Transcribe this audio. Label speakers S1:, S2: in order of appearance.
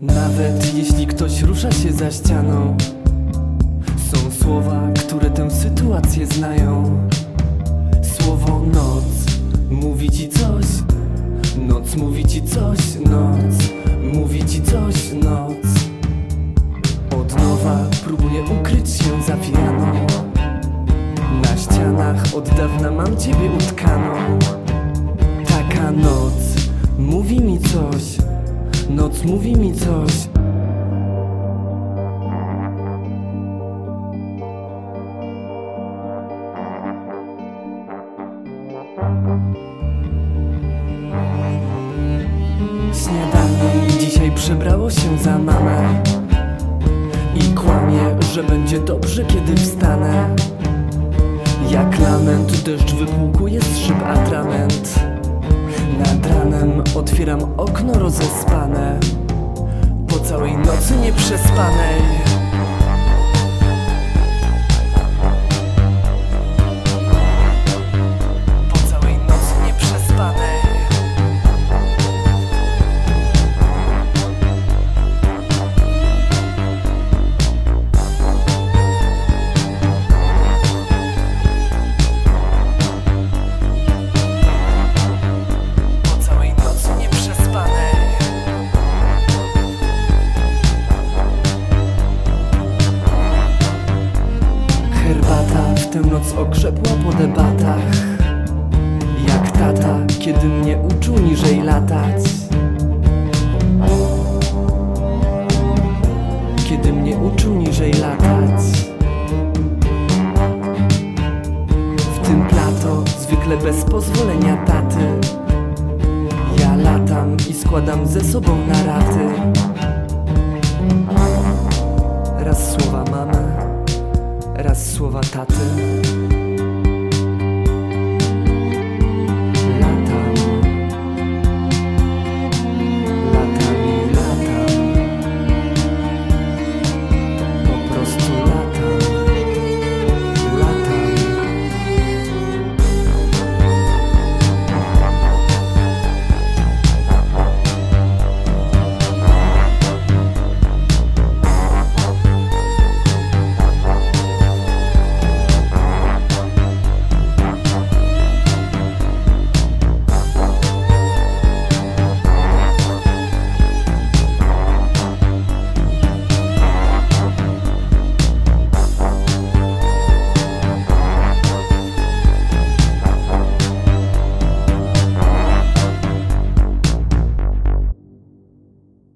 S1: Nawet jeśli ktoś rusza się za ścianą Są słowa, które tę sytuację znają. Słowo noc mówi ci coś Noc mówi ci coś, noc mówi ci coś, noc. Od nowa próbuję ukryć się za fianą Na ścianach od dawna mam ciebie utkaną. Taka noc mówi mi coś Noc mówi mi coś. Śniadanie dzisiaj przebrało się za mamę I kłamie, że będzie dobrze kiedy wstanę. Jak lament deszcz wypłukuje z otwieram okno rozespane Po całej nocy nieprzespanej lata W tym noc okrzepła po debatach. Jak tata, kiedy mnie uczył niżej latać. Kiedy mnie uczył niżej latać. W tym plato, zwykle bez pozwolenia taty. Ja latam i składam ze sobą na raty Raz słowa mama słowa taty.